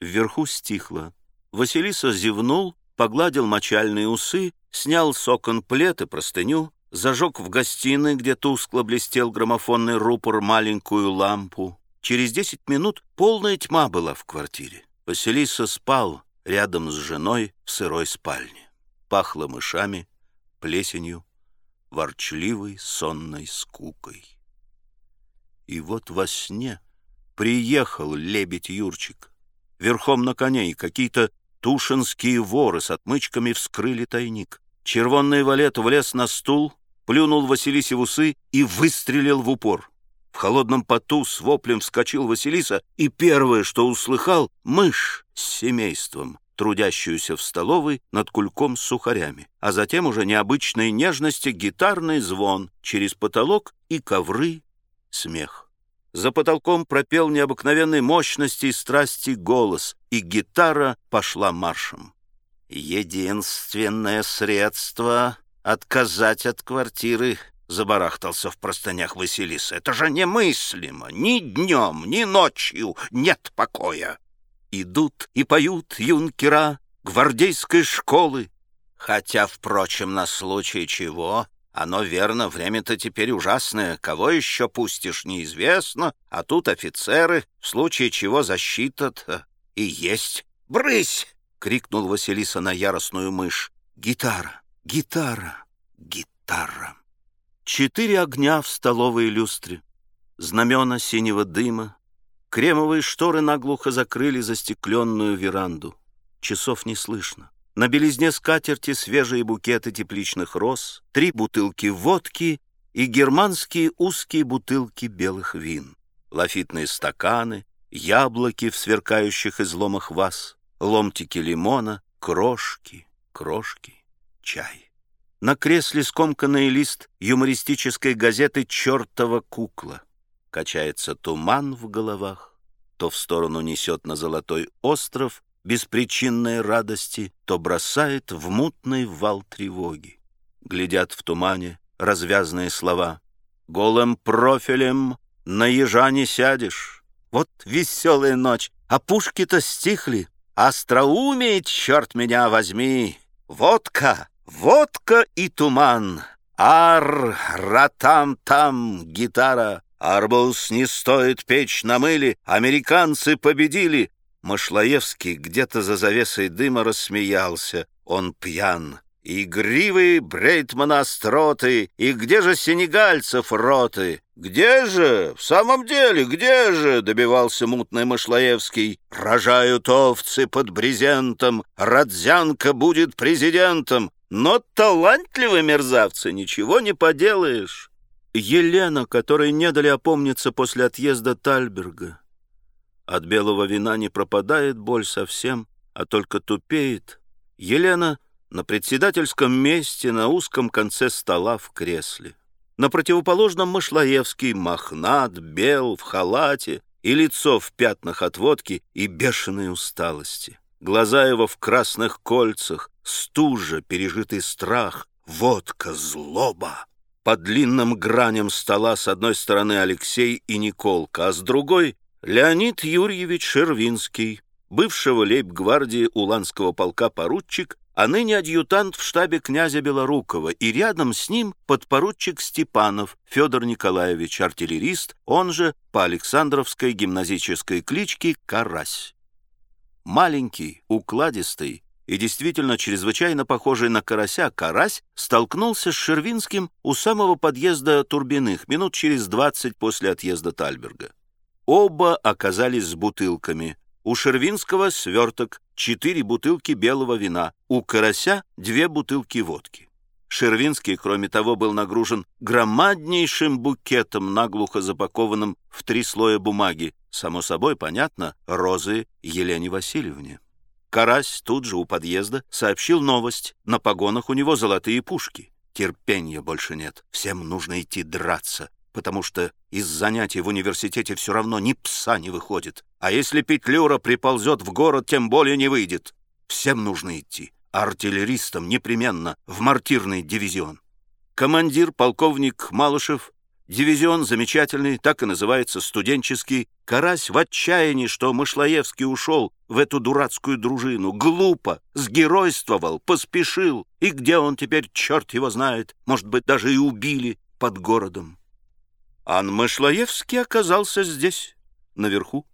Вверху стихло. Василиса зевнул, погладил мочальные усы, снял с окон плед и простыню, зажег в гостиной, где тускло блестел граммофонный рупор, маленькую лампу. Через десять минут полная тьма была в квартире. Василиса спал рядом с женой в сырой спальне. Пахло мышами, плесенью, ворчливой сонной скукой. И вот во сне приехал лебедь Юрчик. Верхом на коне и какие-то тушинские воры с отмычками вскрыли тайник. Червонный валет влез на стул, плюнул Василисе в усы и выстрелил в упор. В холодном поту с воплем вскочил Василиса, и первое, что услыхал — мышь с семейством, трудящуюся в столовой над кульком с сухарями, а затем уже необычной нежности гитарный звон через потолок и ковры смех. За потолком пропел необыкновенной мощности и страсти голос, и гитара пошла маршем. «Единственное средство — отказать от квартиры», — забарахтался в простынях Василиса. «Это же немыслимо! Ни днем, ни ночью нет покоя!» Идут и поют юнкера гвардейской школы, хотя, впрочем, на случай чего оно верно, время-то теперь ужасное. Кого еще пустишь, неизвестно. А тут офицеры, в случае чего защита и есть. «Брысь!» — крикнул Василиса на яростную мышь. «Гитара! Гитара! Гитара!» Четыре огня в столовой люстре. Знамена синего дыма. Кремовые шторы наглухо закрыли застекленную веранду. Часов не слышно. На белизне скатерти свежие букеты тепличных роз, три бутылки водки и германские узкие бутылки белых вин, лафитные стаканы, яблоки в сверкающих изломах ваз, ломтики лимона, крошки, крошки, чай. На кресле скомканный лист юмористической газеты «Чертова кукла». Качается туман в головах, то в сторону несет на золотой остров, беспричинной радости, то бросает в мутный вал тревоги. Глядят в тумане развязные слова. Голым профилем на ежа не сядешь. Вот веселая ночь, а пушки-то стихли. Остроумие, черт меня возьми! Водка, водка и туман. Ар, ратам-там, гитара. Арбуз не стоит печь на мыле. Американцы победили. Машлаевский где-то за завесой дыма рассмеялся. Он пьян. Игривый Брейтман остроты, и где же сенегальцев роты? Где же? В самом деле, где же? Добивался мутный Машлаевский. Рожают овцы под брезентом, Родзянка будет президентом. Но талантливые мерзавцы, ничего не поделаешь. Елена, которой не дали опомниться после отъезда Тальберга, от белого вина не пропадает боль совсем, а только тупеет. Елена на председательском месте на узком конце стола в кресле. На противоположном Машлаевский, мохнат, бел, в халате, и лицо в пятнах от водки и бешеной усталости. Глаза его в красных кольцах, стужа, пережитый страх, водка, злоба. По длинным граням стола с одной стороны Алексей и Николка, а с другой Леонид Юрьевич Шервинский, бывшего лейб-гвардии Уланского полка поручик, а ныне адъютант в штабе князя Белорукова, и рядом с ним подпоручик Степанов Федор Николаевич, артиллерист, он же по Александровской гимназической кличке Карась. Маленький, укладистый и действительно чрезвычайно похожий на карася карась столкнулся с Шервинским у самого подъезда Турбиных минут через двадцать после отъезда Тальберга. Оба оказались с бутылками. У Шервинского сверток, четыре бутылки белого вина, у Карася две бутылки водки. Шервинский, кроме того, был нагружен громаднейшим букетом, наглухо запакованным в три слоя бумаги, само собой, понятно, розы Елене Васильевне. Карась тут же у подъезда сообщил новость. На погонах у него золотые пушки. Терпения больше нет. Всем нужно идти драться потому что из занятий в университете все равно ни пса не выходит. А если Петлюра приползет в город, тем более не выйдет. Всем нужно идти. Артиллеристам непременно в мартирный дивизион. Командир, полковник Малышев, Дивизион замечательный, так и называется, студенческий. Карась в отчаянии, что Мышлоевский ушел в эту дурацкую дружину. Глупо, сгеройствовал, поспешил. И где он теперь, черт его знает, может быть, даже и убили под городом. А Мышлоевский оказался здесь, наверху.